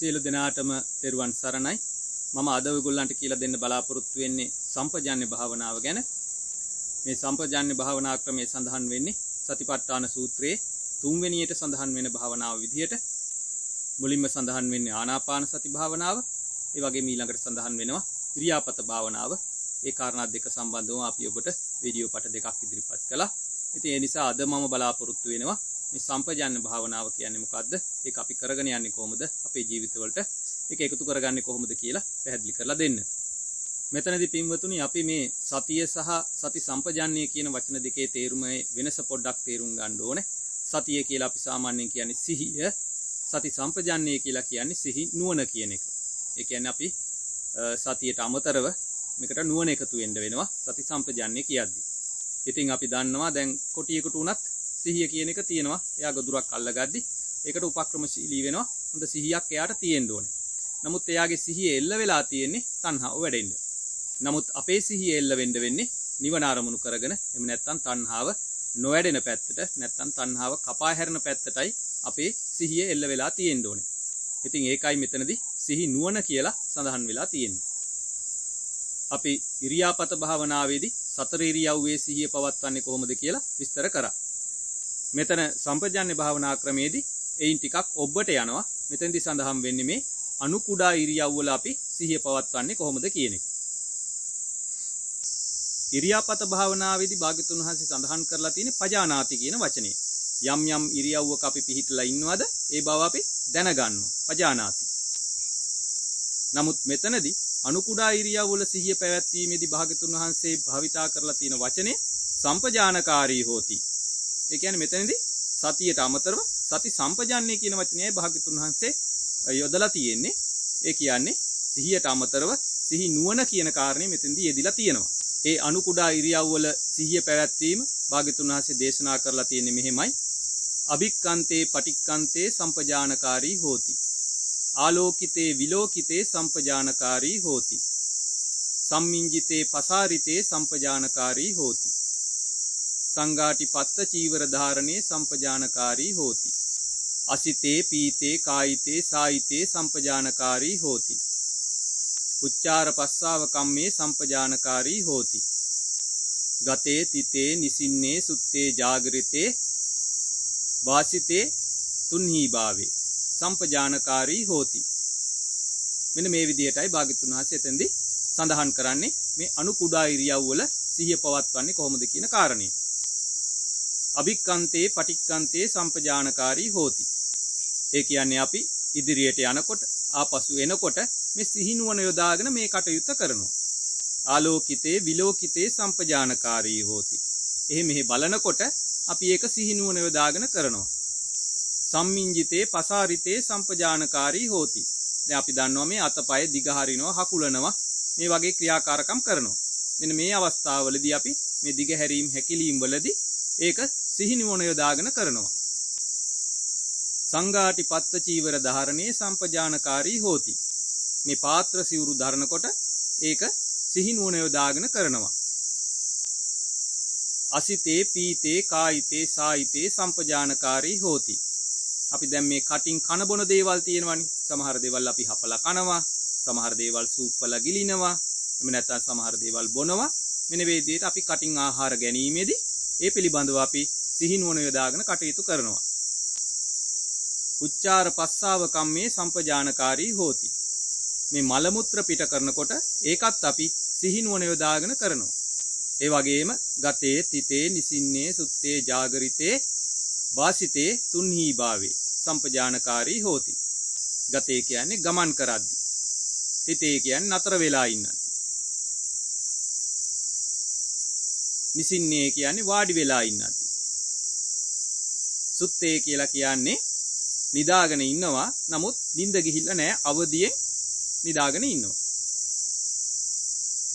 සියලු දෙනාටම තෙරුවන් සරණයි. මම අදවගුල්ලන්ට කියල දෙන්න බලාපොරොත්තු වෙන්නේ සම්පජන්‍ය භාවනාව ගැන. මේ සම්පජන්‍ය භාවනා ක්‍රමේ සඳහන් වෙන්නේ සතිපට්ටාන සූත්‍රයේ තුන්වෙනියට සඳහන් වෙන භාවනාව විදිහට මුලින්ම සඳහන් වෙන්නේ ආනාපාන සති භාවනාව. ඒ වගේ මීළඟට සඳහන් වෙනවා ක්‍රියාපත භාවනාව. ඒ කාරණා දෙක සම්බන්ධව අපි ඔබට වීඩියෝ පට දෙකක් ඉදිරිපත් කළා. ඉතින් ඒ නිසා අද මම බලාපොරොත්තු වෙනවා මේ සම්පජන්‍ය භාවනාව කියන්නේ මොකද්ද ඒක අපි කරගෙන යන්නේ කොහොමද අපේ ජීවිතවලට ඒක එකතු කරගන්නේ කොහොමද කියලා පැහැදිලි කරලා දෙන්න. මෙතනදී පින්වතුනි අපි මේ සතිය සහ සති සම්පජන්‍ය කියන වචන දෙකේ තේරුම වෙනස පොඩ්ඩක් තේරුම් ගන්න ඕනේ. සතිය කියලා අපි සාමාන්‍යයෙන් කියන්නේ සිහිය, සති සම්පජන්‍ය කියලා කියන්නේ සිහි නුවණ කියන එක. ඒ කියන්නේ අපි සතියට අමතරව මේකට නුවණ එකතු වෙන්න වෙනවා සති සම්පජන්‍ය කියද්දි. ඉතින් අපි දන්නවා දැන් කොටියකට උනත් සිහිය කියන එක තියෙනවා. එයා ගොදුරක් අල්ලගද්දි ඒකට උපක්‍රමශීලී වෙනවා. හොඳ සිහියක් එයාට තියෙන්න ඕනේ. නමුත් එයාගේ සිහිය එල්ල වෙලා තියෙන්නේ තණ්හාව වැඩෙන්න. නමුත් අපේ සිහිය එල්ල වෙන්න වෙන්නේ නිවන අරමුණු කරගෙන එහෙම නැත්නම් තණ්හාව නොවැඩෙන පැත්තට නැත්නම් තණ්හාව කපා හැරෙන පැත්තටයි අපේ සිහිය එල්ල වෙලා තියෙන්න ඕනේ. ඉතින් ඒකයි මෙතනදී සිහි නුවණ කියලා සඳහන් වෙලා තියෙන්නේ. අපි ඉරියාපත භාවනාවේදී සතර ඉරියව්වේ සිහිය පවත්වන්නේ කොහොමද කියලා විස්තර කරා. මෙතන සම්පජන්‍ය භාවනා ක්‍රමේදී එයින් ටිකක් ඔබට යනවා. මෙතෙන්දී සඳහන් වෙන්නේ මේ අනු කුඩා ඉරියව්වල අපි සිහිය පවත්වන්නේ කොහොමද කියන එක. ඉරියාපත භාවනාවේදී භාග්‍යතුන් වහන්සේ සඳහන් කරලා තියෙන්නේ පජානාති කියන වචනේ. යම් යම් ඉරියව්වක අපි පිහිටලා ඉන්නවද ඒ බව අපි දැනගන්නවා. පජානාති. නමුත් මෙතනදී අනු කුඩා ඉරියව්වල සිහිය පැවැත්වීමේදී භාග්‍යතුන් වහන්සේ භාවිතා කරලා තියෙන වචනේ සම්පජානකාරී හෝති. ඒ කියන්නේ මෙතනදී සතියට අමතරව සති සම්පජාන්නේ කියන වචනයයි භාග්‍යතුන් වහන්සේ යොදලා තියෙන්නේ. ඒ කියන්නේ සිහියට අමතරව සිහි නුවණ කියන කාරණේ මෙතෙන්දී යෙදිලා තියෙනවා. ඒ අනු කුඩා ඉරියව්වල සිහිය පැවැත්වීම භාග්‍යතුන් වහන්සේ දේශනා කරලා තියෙන්නේ මෙහෙමයි. අභික්කන්තේ පටික්කන්තේ සම්පජානකාරී හෝති. ආලෝකිතේ විලෝකිතේ සම්පජානකාරී හෝති. සම්මිංජිතේ පසාරිතේ සම්පජානකාරී හෝති. සංගාටි පත්ත චීවර ධාරණයේ සම්පජානකාරී හෝති. අසිතේ පීතේ කායිතේ සායිතේ සම්පජානකාරී හෝති. උච්චාර පස්සාව කම්මේ සම්පජානකාරී හෝති. ගතේ තිතේ නිසින්නේ සුත්තේ ජාගරිතේ වාසිතේ තුන්හි භාවේ සම්පජානකාරී හෝති. මෙන්න මේ විදිහටයි භාග්‍යතුන් වහන්සේ එතෙන්දී සඳහන් කරන්නේ මේ අනු කුඩා ඉරියව්වල සිහිය පවත්වන්නේ කොහොමද කියන කාරණේ. අභික්කන්තේ පටික්කන්තේ සම්පජානකාරී හෝති. ඒ කියන්නේ අපි ඉදිරියට යනකොට ආපසු එනකොට මේ සිහිනුවන යොදාගෙන මේ කටයුත්ත කරනවා. ආලෝකිතේ විලෝකිතේ සම්පජානකාරී හෝති. එහෙ මෙහි බලනකොට අපි ඒක සිහිනුවන යොදාගෙන කරනවා. සම්මිංජිතේ පසාරිතේ සම්පජානකාරී හෝති. දැන් අපි දන්නවා මේ අතපය දිගහරිනවා හකුලනවා මේ වගේ ක්‍රියාකාරකම් කරනවා. මෙන්න මේ අවස්ථාවවලදී අපි මේ දිග හැරීම් හැකිලීම් වලදී ඒක සිහිනුවන යොදාගෙන කරනවා. සංඝාටි පත්ත චීවර ධාරණයේ සම්පජානකාරී හෝති. මේ පාත්‍ර සිවුරු ධරනකොට ඒක සිහිනුවන යොදාගෙන කරනවා. අසිතේ පීතේ කායිතේ සායිතේ සම්පජානකාරී හෝති. අපි දැන් මේ කටින් කන බොන දේවල් තියෙනවනි. සමහර දේවල් අපි හපලා කනවා, සමහර දේවල් සූප්පලා ගිලිනවා, එහෙම නැත්නම් සමහර දේවල් බොනවා. මෙන්න මේ විදිහට අපි කටින් ආහාර ගැනීමේදී ඒ පිළිබඳව අපි සිහිනුවන යොදාගෙන කටයුතු කරනවා. උච්චාර පස්සාව කම්මේ සම්පජානකාරී හෝති. මේ මල මුත්‍ර පිට කරනකොට ඒකත් අපි සිහිනුවන යොදාගෙන කරනවා. ඒ වගේම ගතේ තිතේ නිසින්නේ සුත්තේ ජාගරිතේ වාසිතේ තුන්හි භාවේ සම්පජානකාරී හෝති. ගතේ කියන්නේ ගමන් කරද්දි. තිතේ කියන්නේ නතර වෙලා ඉන්නද්දි. නිසින්නේ කියන්නේ වාඩි වෙලා ඉන්නද්දි. සුත්තේ කියලා කියන්නේ නිදාගෙන ඉන්නවා නමුත් නිින්ද ගිහිල්ලා නැහැ අවදියෙන් නිදාගෙන ඉන්නවා.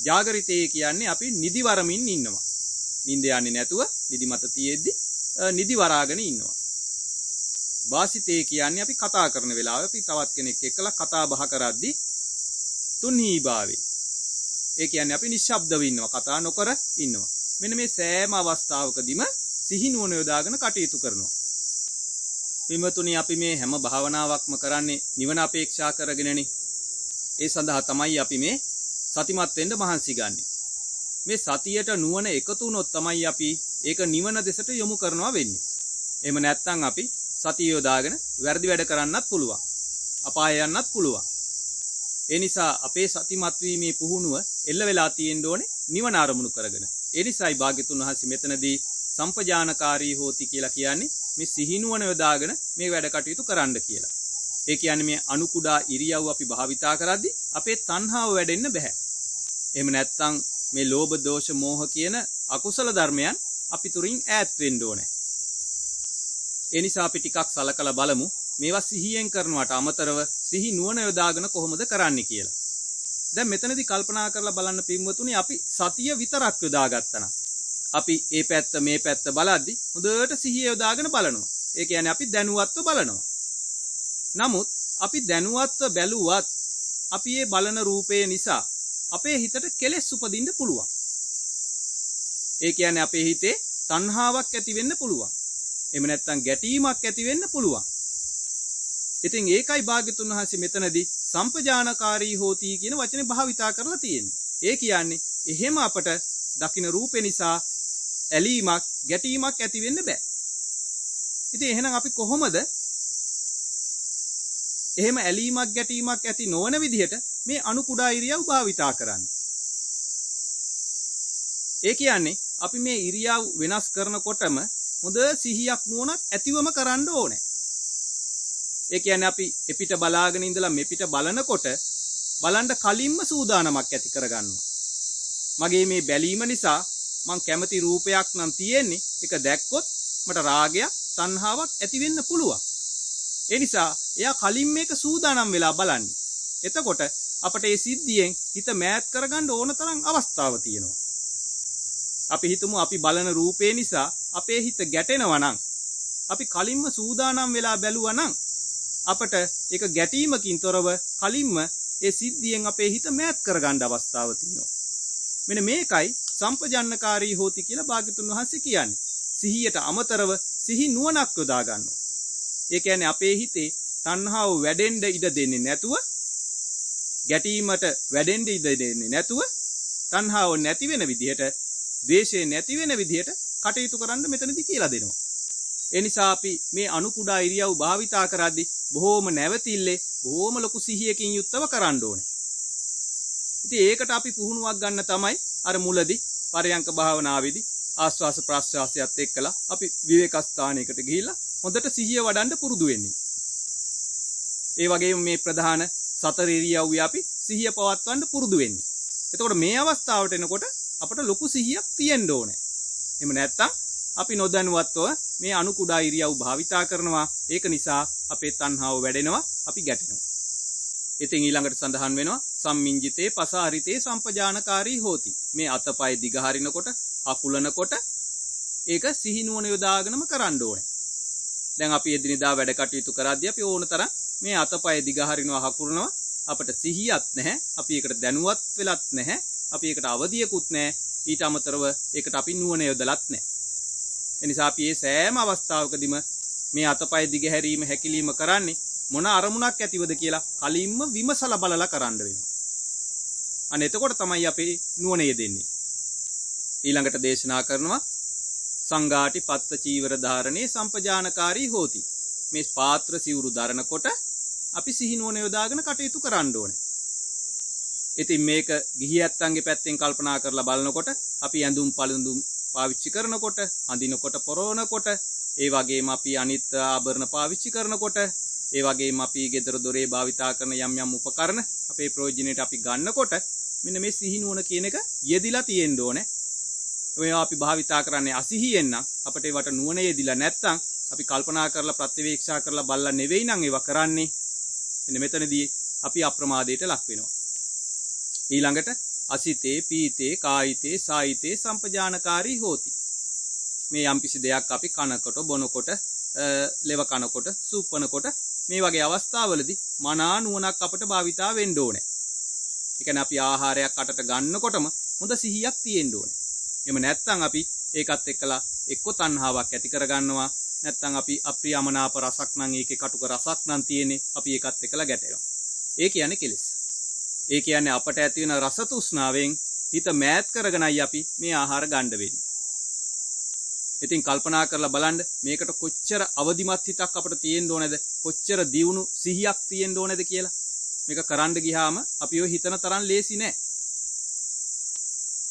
ජාගරිතේ කියන්නේ අපි නිදි වරමින් ඉන්නවා. නිින්ද යන්නේ නැතුව නිදි මත තියෙද්දි නිදි වරාගෙන ඉන්නවා. වාසිතේ කියන්නේ අපි කතා කරන වෙලාවේ අපි තවත් කෙනෙක් එක්කලා කතා බහ කරද්දී තුන්හි භාවේ. ඒ කියන්නේ අපි නිශ්ශබ්දව ඉන්නවා කතා නොකර ඉන්නවා. මෙන්න මේ සෑම අවස්ථාවකදීම සිහිනුවන යොදාගෙන කටයුතු කරනවා. පිමතුනි අපි මේ හැම භාවනාවක්ම කරන්නේ නිවන අපේක්ෂා කරගෙනනි. ඒ සඳහා තමයි අපි මේ සතිමත්වෙන්ට මහන්සි ගන්නේ. මේ සතියට නුවන එකතු නොත් තමයි අපි ඒක නිවන දෙසට යොමු කරනවා වෙන්නේ. එම නැත්තං අපි සතියෝදාගෙන වැරදි වැඩ කරන්නත් පුළුවන්. අපායන්නත් පුළුවන්. එනිසා අපේ සතිමත්වීමේ පුහුණුව එල්ල වෙලා තියෙන් ඕනේ නිවන අරමුණු කරගෙන. එනිසයි භාගිතුන් වහසි මෙතනදී සම්පජානකාරී හෝති කියලා කියන්නේ මේ සිහිනුවන යොදාගෙන මේ වැඩ කටයුතු කරන්න කියලා. ඒ කියන්නේ මේ අනුකුඩා ඉරියව් අපි භාවිතා කරද්දි අපේ තණ්හාව වැඩෙන්න බෑ. එහෙම නැත්තම් මේ ලෝභ දෝෂ මෝහ කියන අකුසල ධර්මයන් අපි තුරින් ඈත් වෙන්න ඕනේ. ඒ නිසා අපි ටිකක් සලකලා බලමු මේවා සිහියෙන් කරනවට අමතරව සිහි නුවණ යොදාගෙන කොහොමද කරන්න කියලා. දැන් මෙතනදී කල්පනා කරලා බලන්න පින්වතුනි අපි සතිය විතරක් යොදාගත්තා අපි ඒ පැත්ත මේ පැත්ත බලද්දි හොඳට සිහිය යොදාගෙන බලනවා. ඒ කියන්නේ අපි දැනුවත්ව බලනවා. නමුත් අපි දැනුවත්ව බැලුවත් අපි ඒ බලන රූපය නිසා අපේ හිතට කෙලෙස් උපදින්න පුළුවන්. ඒ කියන්නේ අපේ හිතේ තණ්හාවක් ඇති වෙන්න පුළුවන්. එහෙම නැත්නම් ගැටීමක් ඇති වෙන්න පුළුවන්. ඉතින් ඒකයි භාග්‍යතුන් වහන්සේ මෙතනදී සම්පජානකාරී හෝති කියන වචනේ භාවිතා කරලා තියෙන්නේ. ඒ කියන්නේ එහෙම අපට දකින රූපේ නිසා ඇලීමක් ගැටීමක් ඇති වෙන්න බෑ. ඉතින් එහෙනම් අපි කොහොමද එහෙම ඇලීමක් ගැටීමක් ඇති නොවන විදිහට මේ අණු කුඩා ඉරියව් භාවිතා කරන්නේ. ඒ කියන්නේ අපි මේ ඉරියව් වෙනස් කරනකොටම හොඳ සිහියක් නුවණක් ඇතිවම කරන්න ඕනේ. ඒ කියන්නේ අපි එපිට බලාගෙන ඉඳලා මෙපිට බලනකොට බලන්න කලින්ම සූදානමක් ඇති කරගන්නවා. මගේ මේ බැලීම නිසා මං කැමති රූපයක් නම් තියෙන්නේ එක දැක්කොත් මට රාගයක් තණ්හාවක් ඇති වෙන්න පුළුවන්. ඒ නිසා එයා කලින් මේක සූදානම් වෙලා බලන්නේ. එතකොට අපට ඒ සිද්ධියෙන් හිත මෑත් කරගන්න ඕන තරම් අවස්ථාව තියෙනවා. අපි හිතමු අපි බලන රූපේ නිසා අපේ හිත ගැටෙනවා නම් අපි කලින්ම සූදානම් වෙලා බැලුවා නම් අපට ඒක ගැටීමකින් තොරව කලින්ම ඒ සිද්ධියෙන් අපේ හිත මෑත් කරගන්න අවස්ථාව තියෙනවා. මෙන්න මේකයි සම්පජන්නකාරී හෝති කියලා භාග්‍යතුන් වහන්සේ කියන්නේ. සිහියට අමතරව සිහි නුවණක් යොදා ගන්නවා. ඒ කියන්නේ අපේ හිතේ තණ්හාව වැඩෙන්න ඉඩ දෙන්නේ නැතුව ගැටීමට වැඩෙන්න ඉඩ දෙන්නේ නැතුව තණ්හාව නැති වෙන විදිහට ද්වේෂය නැති වෙන විදිහට කටයුතු කරන්න මෙතනදී කියලා දෙනවා. ඒ නිසා අපි මේ අණු කුඩා ඉරියව් භාවිතා කරද්දී බොහෝම නැවතිල්ලේ බොහෝම ලොකු සිහියකින් යුක්තව කරන්න ඕනේ. ඉතින් ඒකට අපි පුහුණුවක් ගන්න තමයි අර මුලදී පරයන්ක භාවනාවේදී ආස්වාස ප්‍රාශ්වාසයත් එක්කලා අපි විවේක ස්ථානයකට ගිහිල්ලා හොඳට සිහිය වඩන්න පුරුදු වෙන්නේ. ඒ වගේම මේ ප්‍රධාන සතර ඉරියව්වේ අපි සිහිය පවත්වන්න පුරුදු වෙන්නේ. එතකොට මේ අවස්ථාවට එනකොට අපට ලොකු සිහියක් තියෙන්න ඕනේ. එහෙම නැත්නම් අපි නොදැනුවත්ව මේ අණු කුඩා ඉරියව් භාවිතා කරනවා. ඒක නිසා අපේ තණ්හාව වැඩෙනවා, අපි ගැටෙනවා. ඉතින් ඊළඟට සඳහන් වෙනවා සම්මිංජිතේ පසාරිතේ සම්පජානකාරී හෝති. මේ අතපය දිගහරිනකොට, හකුලනකොට ඒක සිහිනුවන යොදාගෙනම කරන්න ඕනේ. දැන් අපි එදිනෙදා වැඩ කටයුතු කරද්දී අපි ඕන තරම් මේ අතපය දිගහරිනවා හකුරනවා අපට සිහියක් නැහැ. අපි ඒකට දැනුවත් වෙලත් නැහැ. අපි ඒකට අවදියකුත් නැහැ. ඊට අමතරව ඒකට අපි නුවණ යොදලත් නැහැ. එනිසා අපි මේ සෑම අවස්ථාවකදීම මේ අතපය දිගහැරීම හැකිලිම කරන්නේ මොන අරමුණක් ඇතිවද කියලා කලින්ම විමසලා බලලා කරන්න වෙනවා. අන්න එතකොට තමයි අපි නුවණ යෙදෙන්නේ. ඊළඟට දේශනා කරනවා සංඝාටි පත්ත චීවර ධාරණේ සම්පජානකාරී හෝති. මේ පාත්‍ර සිවුරු දරනකොට අපි සිහිනුවන යොදාගෙන කටයුතු කරන්න ඕනේ. ඉතින් මේක ගිහි ඇත්තන්ගේ පැත්තෙන් කල්පනා කරලා බලනකොට අපි ඇඳුම් පළඳුම් පාවිච්චි කරනකොට අඳිනකොට පොරවනකොට ඒ වගේම අපි අනිත් ආභරණ පාවිච්චි කරනකොට ඒ වගේම අපි ගෙදර දොරේ භාවිතා කරන යම් යම් උපකරණ අපේ ප්‍රයෝජනෙට අපි ගන්නකොට මෙන්න මේ සිහිනුවන කියන එක යෙදිලා තියෙන්න ඕනේ. ඔයා අපි භාවිතා කරන්නේ අසිහියෙන් නම් අපිට ඒවට නුවණ යෙදිලා නැත්නම් අපි කල්පනා කරලා ප්‍රතිවේක්ෂා කරලා බලලා නෙවෙයි නම් ඒවා කරන්නේ. මෙන්න මෙතනදී අපි අප්‍රමාදයට ලක් වෙනවා. ඊළඟට අසිතේ පීතේ කායිතේ සායිතේ සම්පජානකාරී හෝති. මේ යම්කිසි දෙයක් අපි කනකොට බොනකොට ලෙව කනකොට සූපනකොට මේ වගේ අවස්ථාවලදී මනා නුවණක් අපට භාවිතා වෙන්න ඕනේ. ඒ කියන්නේ අපි ආහාරයක් අටට ගන්නකොටම හොඳ සිහියක් තියෙන්න ඕනේ. එහෙම නැත්නම් අපි ඒකත් එක්කලා එක්ක තණ්හාවක් ඇති කරගන්නවා නැත්තං අපි අප්‍රියමනාප රසක් නං ඒක කටුක රසක් නන් තියෙනෙ අපි ඒකත් එකළ ගැටෙනවා. ඒ කියන්නේ කෙලෙස්. ඒ කියන්නේ අපට ඇතිවෙන රසතුස්නාවෙන් හිත මෑත් කරගෙනයි අපි මේ ආහාර ගණ්ඩවෙන්න. ඉතින් කල්පනා කරලා බලන්ඩ මේකට කොච්චර අවධිමත් හිතක් අපට තියෙන් ඕනෙද කොච්චර දියුණු සිහියක් තියෙන් ඕනෙද කියලා මේක කරන්න ගිහාම අපි ඔය හිතන තරන් ලේසි නෑ.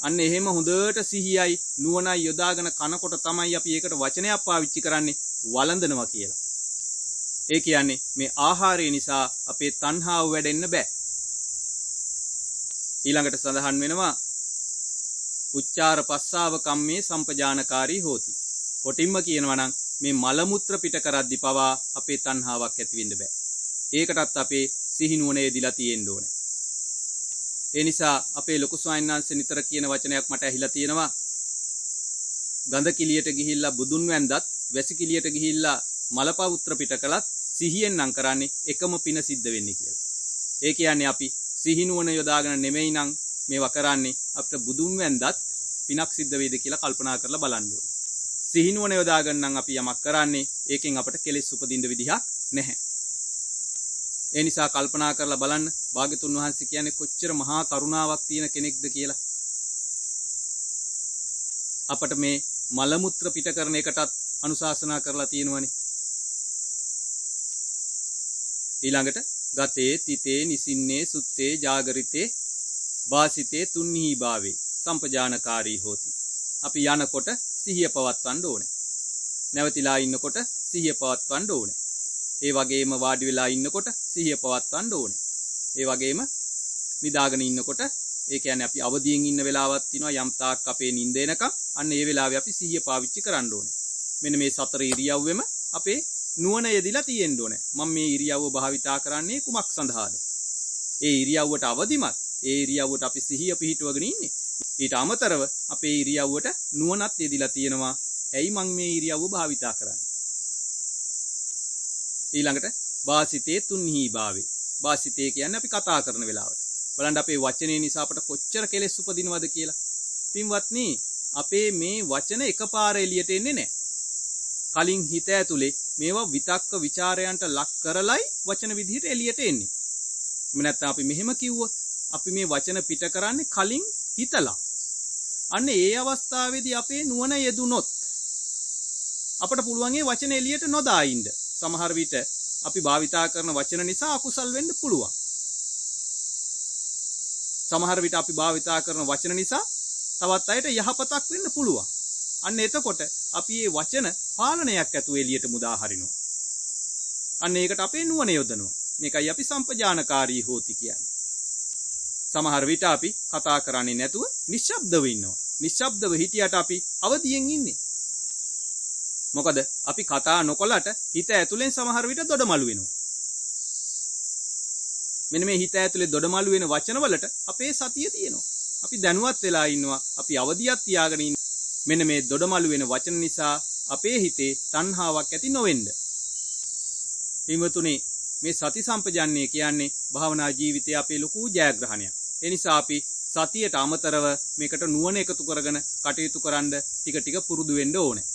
අන්න එහෙම හොඳට සිහියයි නුවනයි යොදාගෙන කනකොට තමයි අපි ඒකට වචනයක් පාවිච්චි කරන්නේ වලඳනවා කියලා. ඒ කියන්නේ මේ ආහාරය නිසා අපේ තන්හාාව වැඩෙන්න බෑ. ඊළඟට සඳහන් වෙනවා උච්චාර පස්සාව කම්මේ සම්පජානකාරී හෝති. කොටින්ම කියනවනං මේ මළමුත්‍ර පිට කරද්දි පවා අපේ තන්හාාවක් ඇතිවෙන්න බෑ. ඒකටත් අපේ සිහිනුවනේ දිලා තියෙන් ඕන. එනිසා අපේ ලොකු ස්වයින්නාන්ස නිතර කියන වචනයක් මට ඇහිලා තියෙනවා ගඳ කිලියට ගිහිල්ලා බුදුන් වැන්දත් වැසිකිලියට ගිහිල්ලා මලපවුත්‍ර පිට කළත් සිහියෙන් නං කරන්නේ එකම පින සිද්ධ වෙන්නේ කියලා. ඒ කියන්නේ අපි සිහිනුවන යොදාගෙන නෙමෙයි නං මේවා කරන්නේ අපට බුදුන් වැන්දත් පිනක් සිද්ධ වේද කියලා කල්පනා කරලා බලන්න ඕනේ. සිහිනුවන යොදාගන්නම් අපි යමක් කරන්නේ ඒකෙන් අපට කෙලෙස් උපදින්න විදිහක් නැහැ. ඒ නිසා කල්පනා කරලා බලන්න භාග්‍යතුන් වහන්සේ කියන්නේ කොච්චර මහා කරුණාවක් තියෙන කෙනෙක්ද කියලා. අපට මේ මලමුත්‍ර පිට කරන එකටත් අනුශාසනා කරලා තියෙනවනේ. ඊළඟට ගතේ තිතේ නිසින්නේ සුත්තේ ජාගරිතේ වාසිතේ තුන්හි භාවේ සම්පජානකාරී හෝති. අපි යනකොට සිහිය පවත්වන්න ඕනේ. නැවතිලා ඉන්නකොට සිහිය පවත්වන්න ඕනේ. ඒ වගේම වාඩි වෙලා ඉන්නකොට සිහිය පවත්වන්න ඕනේ. ඒ වගේම නිදාගෙන ඉන්නකොට ඒ කියන්නේ අපි අවදියෙන් ඉන්න වෙලාවක් තියෙනවා යම් තාක් අපේ නිින්ද එනකම් අන්න ඒ වෙලාවේ අපි සිහිය පාවිච්චි කරන්න ඕනේ. මෙන්න මේ සතර ඉරියව්වෙම අපේ නුවණ යෙදිලා තියෙන්න ඕනේ. මම මේ ඉරියව්ව භාවිතා කරන්නේ කුමක් සඳහාද? ඒ ඉරියව්වට අවදිමත් ඒ ඉරියව්වට අපි සිහිය පිහිටුවගෙන ඉන්නේ. ඊට අමතරව අපේ ඉරියව්වට නුවණත් යෙදිලා තියෙනවා. ඇයි මං මේ ඉරියව්ව භාවිතා කරන්නේ? ඊළඟට වාසිතේ තුන්හි භාවේ. වාසිතේ කියන්නේ අපි කතා කරන වෙලාවට. බලන්න අපේ වචනේ නිසා අපට කොච්චර කෙලෙස් උපදිනවද කියලා. පින්වත්නි, අපේ මේ වචන එකපාර එළියට එන්නේ නැහැ. කලින් හිත ඇතුලේ මේවා විතක්ක ਵਿਚාරයන්ට ලක් කරලයි වචන විදිහට එළියට එන්නේ. එහෙම නැත්නම් අපි මෙහෙම කිව්වොත් අපි මේ වචන පිට කරන්නේ කලින් හිතලා. අන්න ඒ අවස්ථාවේදී අපේ නුවණ යෙදුනොත් අපට පුළුවන් ඒ වචන එළියට නොදා ඉන්න. සමහර විට අපි භාවිතා කරන වචන නිසා අකුසල් වෙන්න පුළුවන්. සමහර විට අපි භාවිතා කරන වචන නිසා තවත් අයට යහපතක් වෙන්න පුළුවන්. අන්න එතකොට අපි මේ වචන පාලනයක් ඇතුව එළියට මුදා හරිනවා. අන්න ඒකට අපේ නුවණ යොදනවා. මේකයි අපි සම්පජානකාරී හෝති කියන්නේ. සමහර විට අපි කතා කරන්නේ නැතුව නිශ්ශබ්දව ඉන්නවා. නිශ්ශබ්දව හිටියට අපි අවදියෙන් ඉන්නේ. මොකද අපි කතා නොකොලට හිත ඇතුළෙන් සමහර විට දොඩමළු වෙනවා. මෙන්න මේ හිත ඇතුලේ දොඩමළු වෙන වචනවලට අපේ සතිය තියෙනවා. අපි දැනුවත් වෙලා ඉන්නවා. අපි අවදියක් තියාගෙන ඉන්න. මෙන්න මේ දොඩමළු වෙන වචන නිසා අපේ හිතේ තණ්හාවක් ඇති නොවෙන්න. පින්වතුනි මේ සති සම්පජන්නේ කියන්නේ භාවනා ජීවිතයේ අපේ ලොකු ජයග්‍රහණයක්. ඒ නිසා අපි සතියට අමතරව මේකට නුවණ එකතු කරගෙන කටයුතු කරන්න ටික ටික පුරුදු වෙන්න ඕනේ.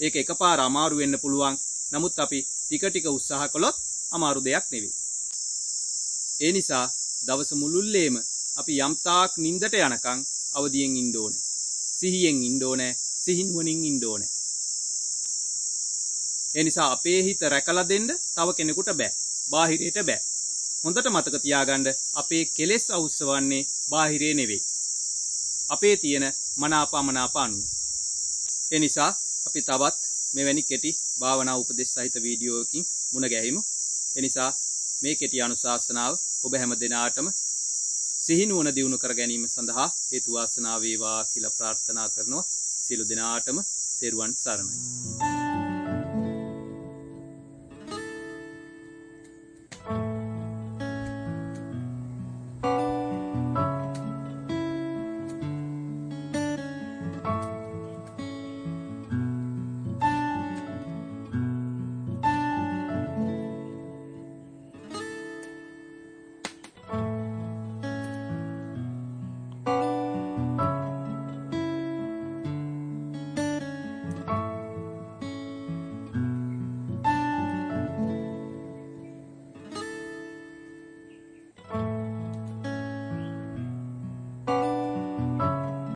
ඒක එකපාර අමාරු වෙන්න පුළුවන්. නමුත් අපි ටික ටික උත්සාහ කළොත් අමාරු දෙයක් නෙවෙයි. ඒ නිසා දවස මුළුල්ලේම අපි යම්තාක් නින්දට යනකං අවදියෙන් ඉන්න ඕනේ. සිහියෙන් ඉන්න ඕනේ. සිහිනුවණින් ඉන්න ඕනේ. ඒ නිසා අපේ හිත රැකලා දෙන්න තව කෙනෙකුට බෑ. බාහිරයට බෑ. හොඳට මතක තියාගන්න අපේ කෙලෙස් අවුස්සවන්නේ බාහිරේ නෙවෙයි. අපේ තියෙන මනාපමනාප අනුව. ඒ නිසා අපි තවත් මෙවැනි කෙටි භාවනා උපදෙස් සහිත වීඩියෝකින් මුණ ගැහිමු. එනිසා මේ කෙටි අනුශාසනාව ඔබ හැම දෙනාටම සිහිනුවන දියුණු කර ගැනීම සඳහා හේතු වාසනා වේවා කියලා ප්‍රාර්ථනා කරනවා. සියලු දෙනාටම තෙරුවන් සරණයි.